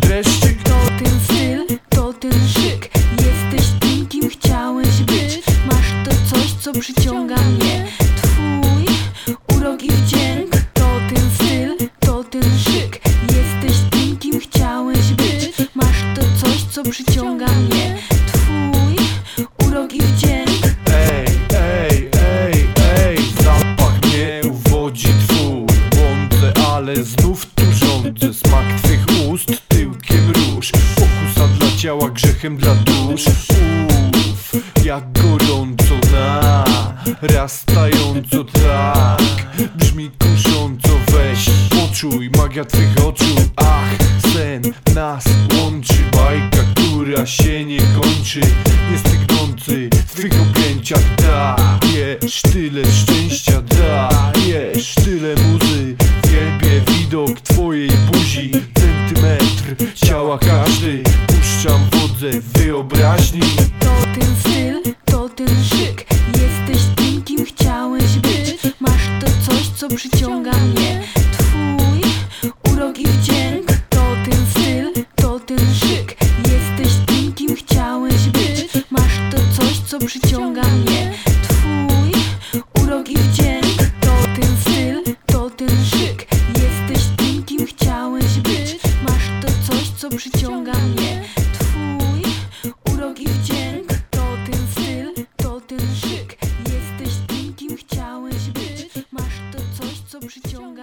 dreszczy To ten styl, to ten szyk. Jesteś tym, kim chciałeś być. Masz to coś, co przyciąga mnie. Twój urok i wdzięk To ten styl, to ten szyk. Jesteś tym, kim chciałeś być. Masz to coś, co przyciąga mnie. Ciała, grzechem dla dusz. Uff, jak gorąco na Rastająco tak. Brzmi kusząco, weź Poczuj magia twych oczu. Ach, sen nas łączy Bajka, która się nie kończy. Niestygnący w twych objęciach Dajesz tyle szczęścia Dajesz tyle muzy. Wielbię widok twojej buzi Centymetr ciała każdy wyobraźni To ten styl, to ten szyk. Jesteś tym, kim chciałeś być. Masz to coś, co przyciąga mnie. Twój urok i wdzięk. To ten styl, to ten szyk. Jesteś tym, kim chciałeś być. Masz to coś, co przyciąga mnie. Twój urok i wdzięk. To ten styl, to ten Jesteś tym, kim chciałeś być. Masz to coś, co przyciąga mnie. 就是穷。